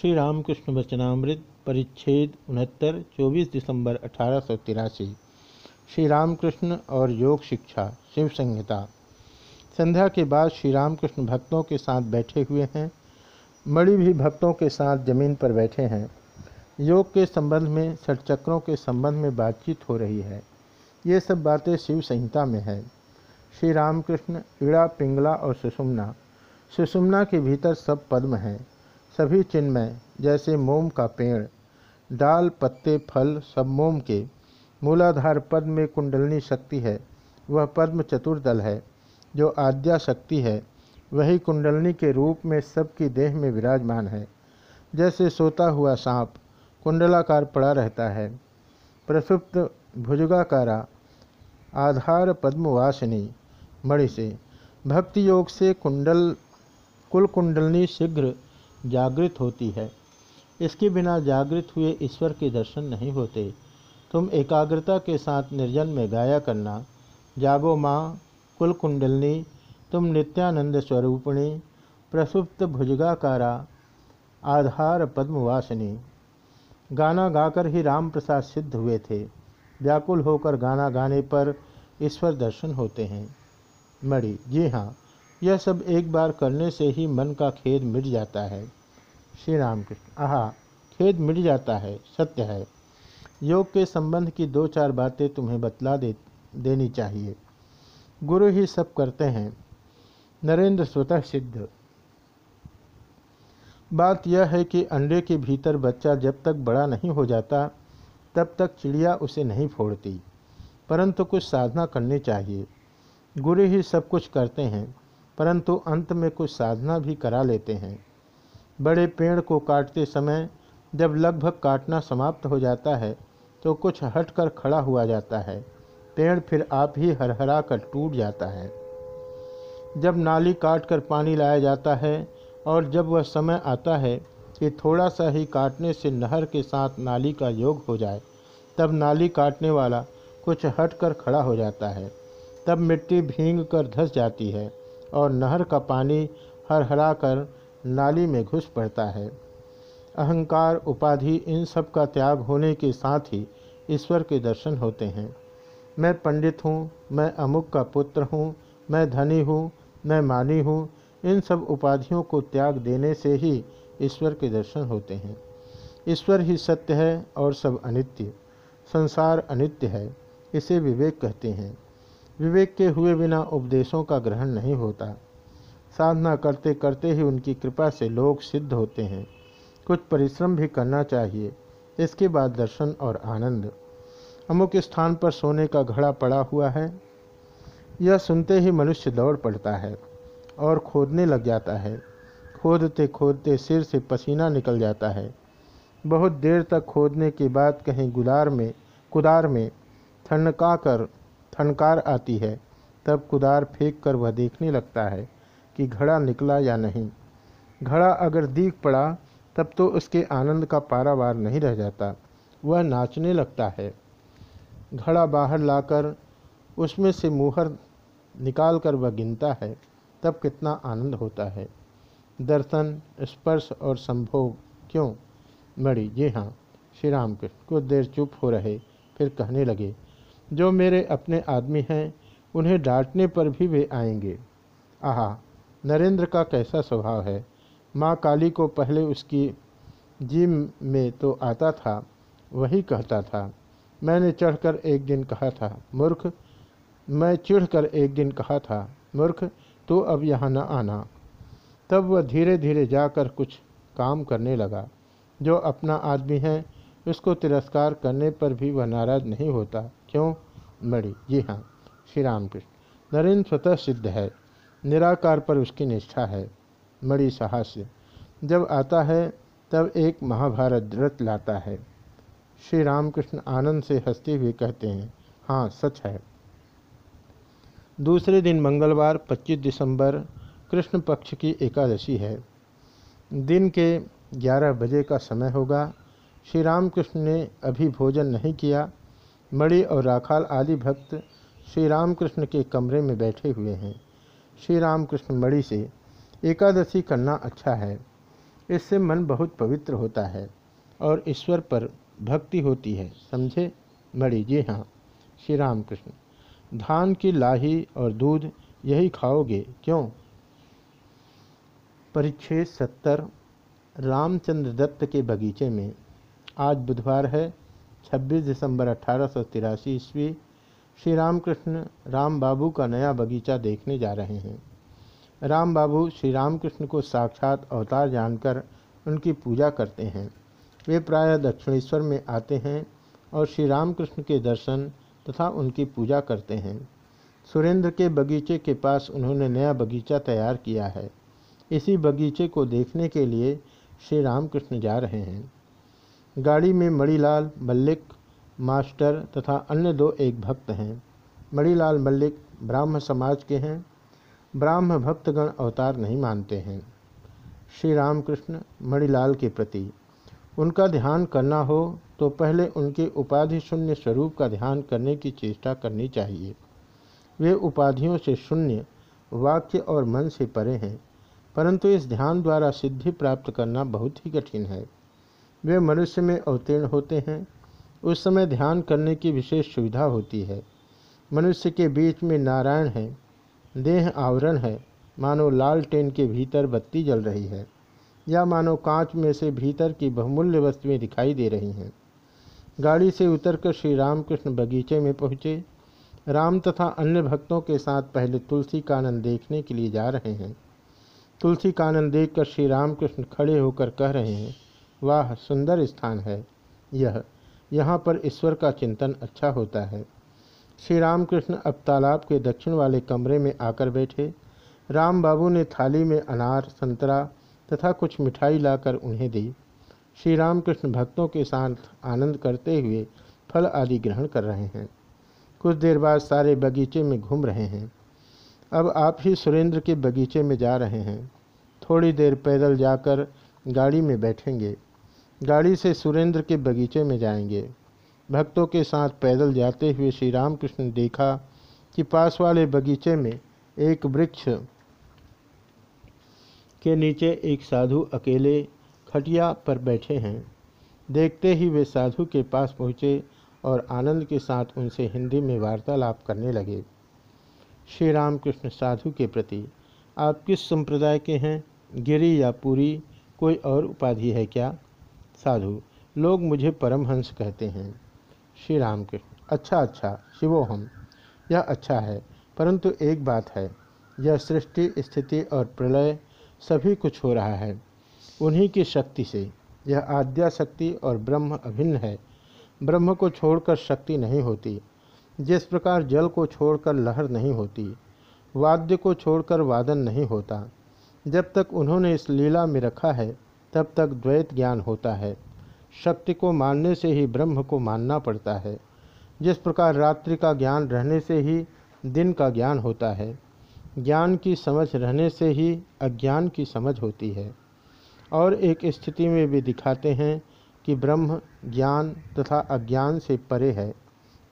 श्री रामकृष्ण वचनामृत परिच्छेद उनहत्तर, चौबीस दिसंबर अठारह सौ तिरासी। श्री रामकृष्ण और योग शिक्षा, शिव संहिता। संध्या के बाद श्री रामकृष्ण भक्तों के साथ बैठे हुए हैं। मणि भी भक्तों के साथ ज़मीन पर बैठे हैं। योग के संबंध में, षटचक्रों के संबंध में बातचीत हो रही है। ये सब बातें शिव संहिता में है। श्री रामकृष्ण इड़ा पिंगला और सुषुम्ना। सुषुम्ना के भीतर सब पद्म हैं। सभी चिन्मय, जैसे मोम का पेड़ डाल पत्ते, फल, सब मोम के। मूलाधार पद्म में कुंडलनी शक्ति है, वह पद्म चतुर्दल है, जो आद्या शक्ति है, वही कुंडलनी के रूप में सबकी देह में विराजमान है। जैसे सोता हुआ सांप, कुंडलाकार पड़ा रहता है। प्रसुप्त भुजगाकारा, आधार पद्मवासिनी, मणि से। भक्ति योग से कुंडल, कुल कुंडलनी शीघ्र जागृत होती है। इसके बिना जागृत हुए ईश्वर के दर्शन नहीं होते। तुम एकाग्रता के साथ निर्जन में गाया करना। जागो माँ, कुल कुंडलनी, तुम नित्यानंद स्वरूपिणी, प्रसुप्त भुजगाकारा, आधार पद्मवासिनी। गाना गाकर ही राम प्रसाद सिद्ध हुए थे। व्याकुल होकर गाना गाने पर ईश्वर दर्शन होते हैं। मणि, जी हाँ। यह सब एक बार करने से ही मन का खेद मिट जाता है। श्री राम कृष्ण आहा, खेद मिट जाता है, सत्य है। योग के संबंध की दो चार बातें तुम्हें बतला दे, देनी चाहिए। गुरु ही सब करते हैं। नरेंद्र स्वतः सिद्ध। बात यह है कि अंडे के भीतर बच्चा जब तक बड़ा नहीं हो जाता, तब तक चिड़िया उसे नहीं फोड़ती, परंतु कुछ साधना करनी चाहिए। गुरु ही सब कुछ करते हैं। परंतु अंत में कुछ साधना भी करा लेते हैं। बड़े पेड़ को काटते समय जब लगभग काटना समाप्त हो जाता है तो कुछ हटकर खड़ा हुआ जाता है। पेड़ फिर आप ही हरहरा कर टूट जाता है। जब नाली काट कर पानी लाया जाता है और जब वह समय आता है कि थोड़ा सा ही काटने से नहर के साथ नाली का योग हो जाए, तब नाली काटने वाला कुछ हट कर खड़ा हो जाता है। तब मिट्टी भींग कर धस जाती है। और नहर का पानी हरहरा कर नाली में घुस पड़ता है। अहंकार, उपाधि, इन सब का त्याग होने के साथ ही ईश्वर के दर्शन होते हैं। मैं पंडित हूँ, मैं अमुक का पुत्र हूँ, मैं धनी हूँ, मैं मानी हूँ, इन सब उपाधियों को त्याग देने से ही ईश्वर के दर्शन होते हैं। ईश्वर ही सत्य है और सब अनित्य। संसार अनित्य है, इसे विवेक कहते हैं। विवेक के हुए बिना उपदेशों का ग्रहण नहीं होता। साधना करते करते ही उनकी कृपा से लोग सिद्ध होते हैं। कुछ परिश्रम भी करना चाहिए, इसके बाद दर्शन और आनंद। अमुक स्थान पर सोने का घड़ा पड़ा हुआ है। यह सुनते ही मनुष्य दौड़ पड़ता है और खोदने लग जाता है। खोदते खोदते सिर से पसीना निकल जाता है। बहुत देर तक खोदने के बाद कहीं गुदार में, कुदार में ठनका कर ठनकार आती है, तब कुदार फेंक कर वह देखने लगता है कि घड़ा निकला या नहीं। घड़ा अगर दीख पड़ा, तब तो उसके आनंद का पारावार नहीं रह जाता, वह नाचने लगता है। घड़ा बाहर लाकर उसमें से मुहर निकाल कर वह गिनता है, तब कितना आनंद होता है। दर्शन, स्पर्श और संभोग, क्यों? मणि, जी हाँ श्री राम कृष्ण कुछ देर चुप हो रहे, फिर कहने लगे जो मेरे अपने आदमी हैं, उन्हें डांटने पर भी वे आएँगे। आहा, नरेंद्र का कैसा स्वभाव है? माँ काली को पहले उसकी जिम में तो आता था, वही कहता था। मैंने चढ़कर एक दिन कहा था, मूर्ख, मैं चिढ़कर एक दिन कहा था, मूर्ख तो अब यहाँ न आना। तब वह धीरे धीरे जाकर कुछ काम करने लगा। जो अपना आदमी है, उसको तिरस्कार करने पर भी वह नाराज़ नहीं होता। क्यों? मणि जी हाँ श्री राम कृष्ण नरेंद्र स्वतः सिद्ध है, निराकार पर उसकी निष्ठा है मणि साहस्य। जब आता है, तब एक महाभारत रथ लाता है। श्री रामकृष्ण आनंद से हँसते हुए कहते हैं हाँ सच है। दूसरे दिन मंगलवार 25 दिसंबर, कृष्ण पक्ष की एकादशी है। दिन के 11 बजे का समय होगा। श्री रामकृष्ण ने अभी भोजन नहीं किया मणि और राखाल आदि भक्त श्री रामकृष्ण के कमरे में बैठे हुए हैं। श्री रामकृष्ण मणि से, एकादशी करना अच्छा है। इससे मन बहुत पवित्र होता है और ईश्वर पर भक्ति होती है। समझे? मणि जी हाँ। श्री राम कृष्ण धान की लाही और दूध यही खाओगे? क्यों? परिच्छेद सत्तर, रामचंद्र दत्त के बगीचे में आज बुधवार है। 26 दिसंबर अठारह ईस्वी श्री रामकृष्ण राम बाबू का नया बगीचा देखने जा रहे हैं। राम बाबू श्री रामकृष्ण को साक्षात अवतार जानकर उनकी पूजा करते हैं। वे प्रायः दक्षिणेश्वर में आते हैं और श्री रामकृष्ण के दर्शन तथा उनकी पूजा करते हैं। सुरेंद्र के बगीचे के पास उन्होंने नया बगीचा तैयार किया है। इसी बगीचे को देखने के लिए श्री रामकृष्ण जा रहे हैं। गाड़ी में मणिलाल मल्लिक, मास्टर तथा अन्य दो एक भक्त हैं। मणिलाल मल्लिक ब्राह्म समाज के हैं। ब्राह्म भक्तगण अवतार नहीं मानते हैं। श्री रामकृष्ण मणिलाल के प्रति, उनका ध्यान करना हो तो पहले उनके उपाधि शून्य स्वरूप का ध्यान करने की चेष्टा करनी चाहिए। वे उपाधियों से शून्य, वाक्य और मन से परे हैं, परंतु इस ध्यान द्वारा सिद्धि प्राप्त करना बहुत ही कठिन है। वे मनुष्य में अवतीर्ण होते हैं। उस समय ध्यान करने की विशेष सुविधा होती है। मनुष्य के बीच में नारायण है, देह आवरण है, मानो लाल टेन के भीतर बत्ती जल रही है, या मानो कांच में से भीतर की बहुमूल्य वस्तुएँ दिखाई दे रही हैं। गाड़ी से उतरकर श्री रामकृष्ण बगीचे में पहुँचे। राम तथा अन्य भक्तों के साथ पहले तुलसी का आनंद देखने के लिए जा रहे हैं। तुलसी का आनंद देखकर श्री रामकृष्ण खड़े होकर कह रहे हैं वाह, सुंदर स्थान है यह। यहाँ पर ईश्वर का चिंतन अच्छा होता है। श्री रामकृष्ण अब तालाब के दक्षिण वाले कमरे में आकर बैठे। राम बाबू ने थाली में अनार, संतरा तथा कुछ मिठाई लाकर उन्हें दी। श्री रामकृष्ण भक्तों के साथ आनंद करते हुए फल आदि ग्रहण कर रहे हैं। कुछ देर बाद सारे बगीचे में घूम रहे हैं। अब आप ही सुरेंद्र के बगीचे में जा रहे हैं। थोड़ी देर पैदल जाकर गाड़ी में बैठेंगे। गाड़ी से सुरेंद्र के बगीचे में जाएँगे। भक्तों के साथ पैदल जाते हुए श्री रामकृष्ण ने देखा कि पास वाले बगीचे में एक वृक्ष के नीचे एक साधु अकेले खटिया पर बैठे हैं। देखते ही वे साधु के पास पहुँचे और आनंद के साथ उनसे हिंदी में वार्तालाप करने लगे। श्री रामकृष्ण साधु के प्रति, आप किस संप्रदाय के हैं? गिरी या पूरी? कोई और उपाधि है क्या? साधु, लोग मुझे परमहंस कहते हैं। श्री राम के अच्छा अच्छा शिवो हम। यह अच्छा है, परंतु एक बात है, यह सृष्टि, स्थिति और प्रलय सभी कुछ हो रहा है, उन्हीं की शक्ति से। यह आद्या शक्ति और ब्रह्म अभिन्न है। ब्रह्म को छोड़कर शक्ति नहीं होती, जिस प्रकार जल को छोड़कर लहर नहीं होती, वाद्य को छोड़कर वादन नहीं होता, जब तक उन्होंने इस लीला में रखा है तब तक द्वैत ज्ञान होता है। शक्ति को मानने से ही ब्रह्म को मानना पड़ता है। जिस प्रकार रात्रि का ज्ञान रहने से ही दिन का ज्ञान होता है, ज्ञान की समझ रहने से ही अज्ञान की समझ होती है। और एक स्थिति में भी दिखाते हैं कि ब्रह्म ज्ञान तथा अज्ञान से परे है।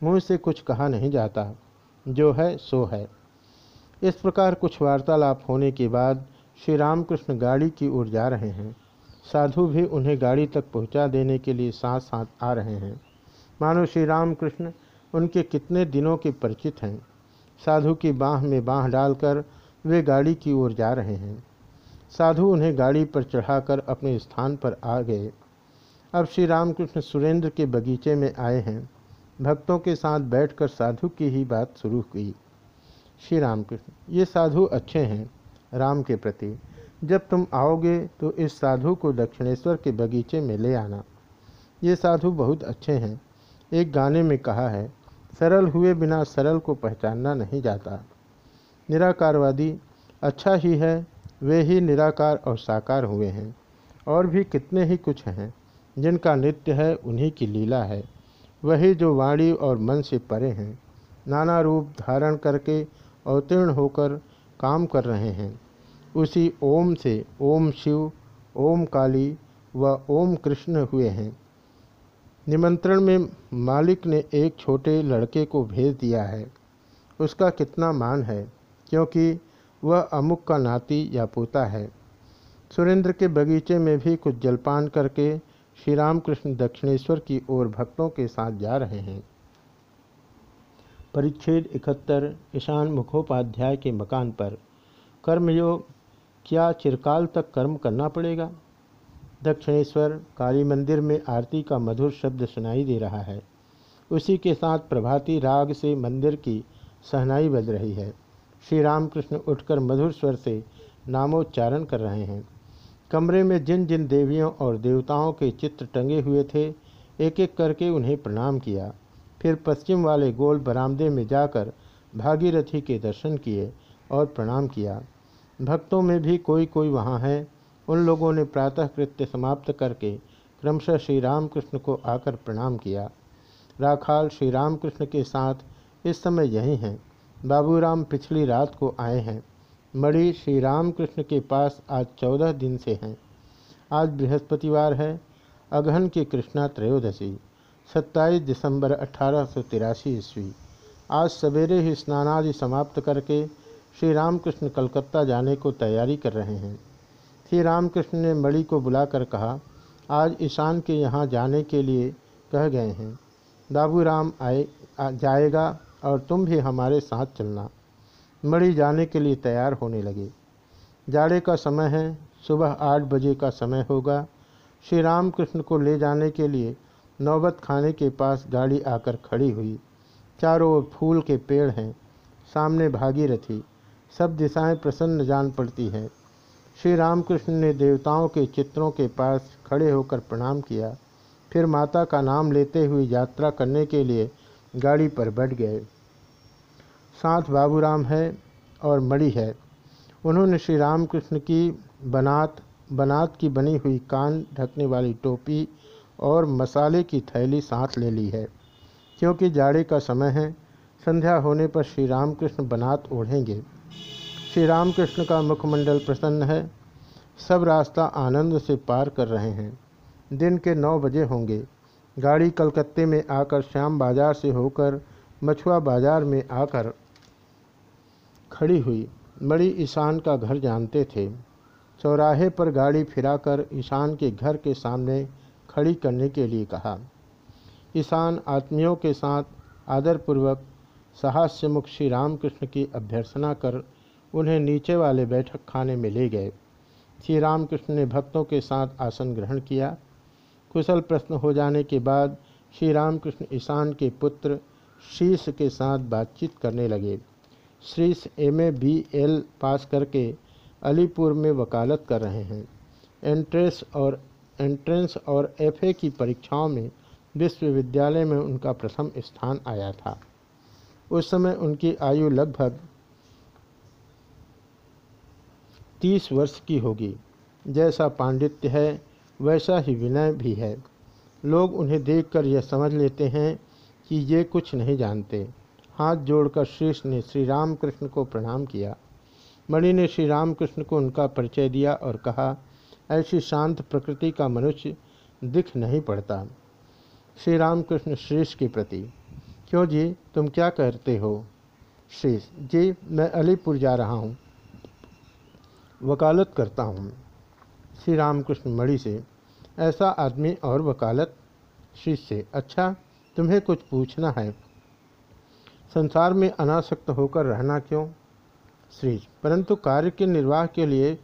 मुँह से कुछ कहा नहीं जाता। जो है, सो है। इस प्रकार कुछ वार्तालाप होने के बाद श्री रामकृष्ण गाड़ी की ओर जा रहे हैं। साधु भी उन्हें गाड़ी तक पहुँचा देने के लिए साथ साथ आ रहे हैं। मानो श्री रामकृष्ण उनके कितने दिनों के परिचित हैं। साधु की बाह में बाह डालकर वे गाड़ी की ओर जा रहे हैं। साधु उन्हें गाड़ी पर चढ़ाकर अपने स्थान पर आ गए। अब श्री रामकृष्ण सुरेंद्र के बगीचे में आए हैं। भक्तों के साथ बैठकर साधु की ही बात शुरू हुई। श्री रामकृष्ण, ये साधु अच्छे हैं राम के प्रति। जब तुम आओगे तो इस साधु को दक्षिणेश्वर के बगीचे में ले आना। ये साधु बहुत अच्छे हैं। एक गाने में कहा है, सरल हुए बिना सरल को पहचानना नहीं जाता। निराकारवादी अच्छा ही है, वे ही निराकार और साकार हुए हैं। और भी कितने ही कुछ हैं, जिनका नृत्य है, उन्हीं की लीला है। वही जो वाणी और मन से परे हैं, नाना रूप धारण करके अवतीर्ण होकर काम कर रहे हैं। उसी ओम से ओम शिव, ओम काली व ओम कृष्ण हुए हैं। निमंत्रण में मालिक ने एक छोटे लड़के को भेज दिया है। उसका कितना मान है, क्योंकि वह अमुक का नाती या पोता है। सुरेंद्र के बगीचे में भी कुछ जलपान करके श्री रामकृष्ण दक्षिणेश्वर की ओर भक्तों के साथ जा रहे हैं। परिच्छेद इकहत्तर, ईशान मुखोपाध्याय के मकान पर कर्मयोग क्या चिरकाल तक कर्म करना पड़ेगा? दक्षिणेश्वर काली मंदिर में आरती का मधुर शब्द सुनाई दे रहा है। उसी के साथ प्रभाती राग से मंदिर की सहनाई बज रही है। श्री रामकृष्ण उठकर मधुर स्वर से नामोच्चारण कर रहे हैं। कमरे में जिन जिन देवियों और देवताओं के चित्र टंगे हुए थे एक एक करके उन्हें प्रणाम किया। फिर पश्चिम वाले गोल बरामदे में जाकर भागीरथी के दर्शन किए और प्रणाम किया। भक्तों में भी कोई कोई वहाँ है। उन लोगों ने प्रातः कृत्य समाप्त करके क्रमशः श्री रामकृष्ण को आकर प्रणाम किया। राखाल श्री रामकृष्ण के साथ इस समय यही हैं। बाबूराम पिछली रात को आए हैं। मणि श्री रामकृष्ण के पास आज चौदह दिन से हैं। आज बृहस्पतिवार है। अगहन की कृष्णा त्रयोदशी, सत्ताईस दिसंबर अठारह सौ तिरासी ईस्वी। आज सवेरे ही स्नानादि समाप्त करके श्री रामकृष्ण कलकत्ता जाने को तैयारी कर रहे हैं। श्री रामकृष्ण ने मणि को बुलाकर कहा, आज ईशान के यहाँ जाने के लिए कह गए हैं। बाबू राम आए जाएगा और तुम भी हमारे साथ चलना। मणि जाने के लिए तैयार होने लगे। जाड़े का समय है, सुबह आठ बजे का समय होगा। श्री रामकृष्ण को ले जाने के लिए नौबत खाने के पास गाड़ी आकर खड़ी हुई। चारों ओर फूल के पेड़ हैं, सामने भागीरथी। सब दिशाएँ प्रसन्न जान पड़ती हैं। श्री रामकृष्ण ने देवताओं के चित्रों के पास खड़े होकर प्रणाम किया। फिर माता का नाम लेते हुए यात्रा करने के लिए गाड़ी पर बैठ गए। साथ बाबूराम है और मणि है। उन्होंने श्री रामकृष्ण की बनात बनात की बनी हुई कान ढकने वाली टोपी और मसाले की थैली साथ ले ली है। क्योंकि जाड़े का समय है, संध्या होने पर श्री रामकृष्ण बनात ओढ़ेंगे। श्री रामकृष्ण का मुखमंडल प्रसन्न है। सब रास्ता आनंद से पार कर रहे हैं। दिन के नौ बजे होंगे। गाड़ी कलकत्ते में आकर श्याम बाज़ार से होकर मछुआ बाज़ार में आकर खड़ी हुई। बड़ी ईशान का घर जानते थे। चौराहे पर गाड़ी फिराकर ईशान के घर के सामने खड़ी करने के लिए कहा। ईशान आत्मियों के साथ आदरपूर्वक साहस्य मुख श्री रामकृष्ण की अभ्यर्थना कर उन्हें नीचे वाले बैठक खाने में ले गए। श्री रामकृष्ण ने भक्तों के साथ आसन ग्रहण किया। कुशल प्रश्न हो जाने के बाद श्री रामकृष्ण ईशान के पुत्र शीश के साथ बातचीत करने लगे। Shri M A B L पास करके अलीपुर में वकालत कर रहे हैं। एंट्रेंस और एंट्रेंस और एफए की परीक्षाओं में विश्वविद्यालय में उनका प्रथम स्थान आया था। उस समय उनकी आयु लगभग तीस वर्ष की होगी। जैसा पांडित्य है, वैसा ही विनय भी है। लोग उन्हें देखकर यह समझ लेते हैं कि ये कुछ नहीं जानते। हाथ जोड़कर श्रीष ने श्री रामकृष्ण को प्रणाम किया। मणि ने श्री रामकृष्ण को उनका परिचय दिया और कहा, ऐसी शांत प्रकृति का मनुष्य दिख नहीं पड़ता। श्री रामकृष्ण श्रीष के प्रति, क्यों जी, तुम क्या करते हो? श्रीष जी, मैं अलीपुर जा रहा हूँ। वकालत करता हूँ। श्री रामकृष्ण मणि से, ऐसा आदमी और वकालत? श्रीष से अच्छा तुम्हें कुछ पूछना है। संसार में अनासक्त होकर रहना क्यों? श्री, परंतु कार्य के निर्वाह के लिए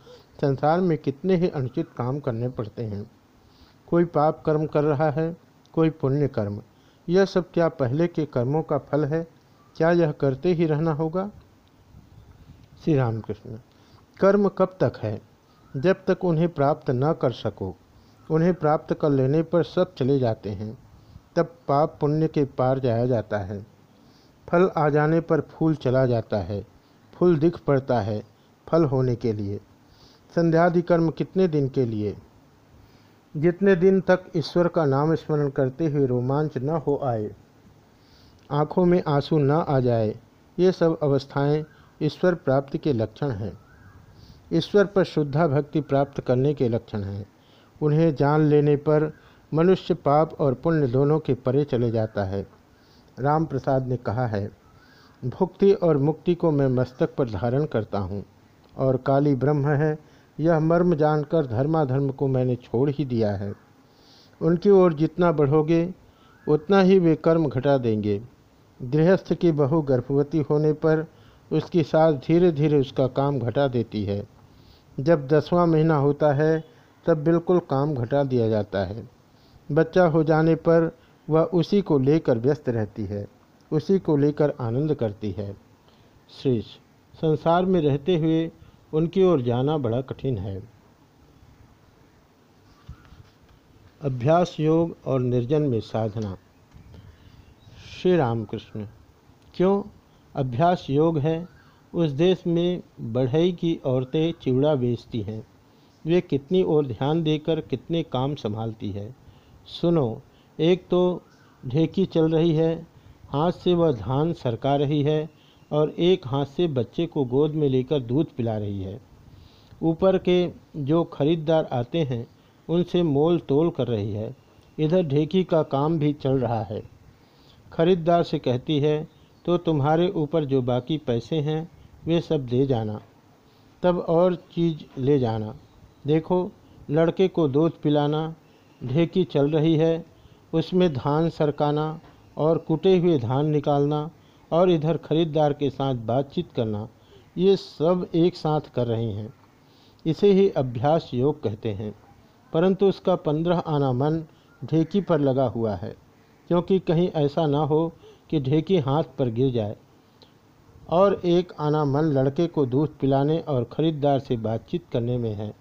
संसार में कितने ही अनुचित काम करने पड़ते हैं। कोई पाप कर्म कर रहा है, कोई पुण्य कर्म। यह सब क्या पहले के कर्मों का फल है? क्या यह करते ही रहना होगा? श्री रामकृष्ण कर्म कब तक है? जब तक उन्हें प्राप्त न कर सको, उन्हें प्राप्त कर लेने पर सब चले जाते हैं, तब पाप पुण्य के पार जाया जाता है। फल आ जाने पर फूल चला जाता है, फूल दिख पड़ता है फल होने के लिए। संध्यादि कर्म कितने दिन के लिए? जितने दिन तक ईश्वर का नाम स्मरण करते हुए रोमांच न हो आए, आँखों में आँसू न आ जाए, ये सब अवस्थाएँ ईश्वर प्राप्ति के लक्षण हैं। ईश्वर पर शुद्धा भक्ति प्राप्त करने के लक्षण हैं। उन्हें जान लेने पर मनुष्य पाप और पुण्य दोनों के परे चले जाता है। राम प्रसाद ने कहा है, भुक्ति और मुक्ति को मैं मस्तक पर धारण करता हूँ और काली ब्रह्म है, यह मर्म जानकर धर्माधर्म को मैंने छोड़ ही दिया है। उनकी ओर जितना बढ़ोगे, उतना ही वे कर्म घटा देंगे। गृहस्थ की बहू गर्भवती होने पर उसकी सास धीरे धीरे उसका काम घटा देती है। जब दसवां महीना होता है, तब बिल्कुल काम घटा दिया जाता है। बच्चा हो जाने पर वह उसी को लेकर व्यस्त रहती है, उसी को लेकर आनंद करती है। श्रीष संसार में रहते हुए उनकी ओर जाना बड़ा कठिन है। अभ्यास योग और निर्जन में साधना। श्री रामकृष्ण, क्यों? अभ्यास योग है उस देश में बढ़ई की औरतें चिवड़ा बेचती हैं। वे कितनी ओर ध्यान देकर कितने काम संभालती है। सुनो, एक तो ढेकी चल रही है, हाथ से वह धान सरका रही है और एक हाथ से बच्चे को गोद में लेकर दूध पिला रही है। ऊपर के जो खरीदार आते हैं, उनसे मोल तोल कर रही है। इधर ढेकी का काम भी चल रहा है। खरीदार से कहती है तो तुम्हारे ऊपर जो बाकी पैसे हैं वे सब दे जाना। तब और चीज़ ले जाना। देखो, लड़के को दूध पिलाना, ढेकी चल रही है, उसमें धान सरकाना और कुटे हुए धान निकालना और इधर खरीदार के साथ बातचीत करना, ये सब एक साथ कर रहे हैं। इसे ही अभ्यास योग कहते हैं। परंतु उसका पंद्रह आना मन ढेकी पर लगा हुआ है, क्योंकि कहीं ऐसा ना हो कि ढेकी हाथ पर गिर जाए। और एक आना मन लड़के को दूध पिलाने और ख़रीदार से बातचीत करने में है।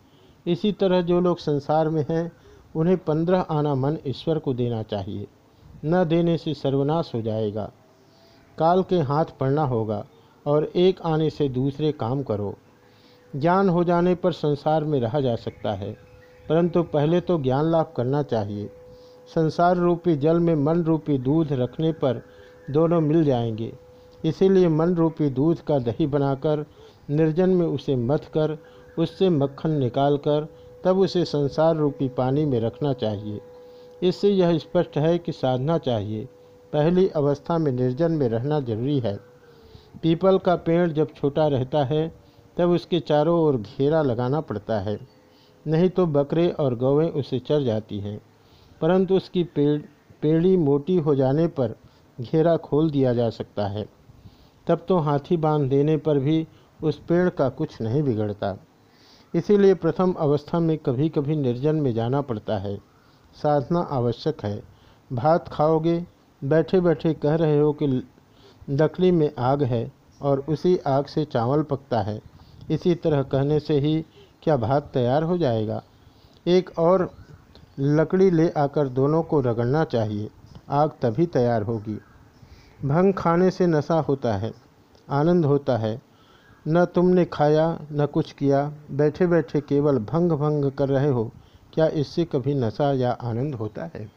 इसी तरह जो लोग संसार में हैं, उन्हें पंद्रह आना मन ईश्वर को देना चाहिए। न देने से सर्वनाश हो जाएगा। काल के हाथ पड़ना होगा और एक आने से दूसरे काम करो। ज्ञान हो जाने पर संसार में रहा जा सकता है, परंतु पहले तो ज्ञान लाभ करना चाहिए। संसार रूपी जल में मन रूपी दूध रखने पर दोनों मिल जाएँगे। इसीलिए मन रूपी दूध का दही बनाकर, निर्जन में उसे मथ कर, उससे मक्खन निकालकर, तब उसे संसार रूपी पानी में रखना चाहिए। इससे यह स्पष्ट है कि साधना चाहिए। पहली अवस्था में निर्जन में रहना ज़रूरी है। पीपल का पेड़ जब छोटा रहता है, तब उसके चारों ओर घेरा लगाना पड़ता है। नहीं तो बकरे और गौवें उसे चर जाती हैं। परंतु उसकी पेड़, पेड़ी मोटी हो जाने पर घेरा खोल दिया जा सकता है। तब तो हाथी बाँध देने पर भी उस पेड़ का कुछ नहीं बिगड़ता। इसीलिए प्रथम अवस्था में कभी कभी निर्जन में जाना पड़ता है। साधना आवश्यक है। भात खाओगे बैठे बैठे कह रहे हो कि लकड़ी में आग है और उसी आग से चावल पकता है। इसी तरह कहने से ही क्या भात तैयार हो जाएगा? एक और लकड़ी ले आकर दोनों को रगड़ना चाहिए। आग तभी तैयार होगी। भंग खाने से नशा होता है, आनंद होता है। न तुमने खाया, न कुछ किया बैठे बैठे केवल भंग भंग कर रहे हो। क्या इससे कभी नशा या आनंद होता है?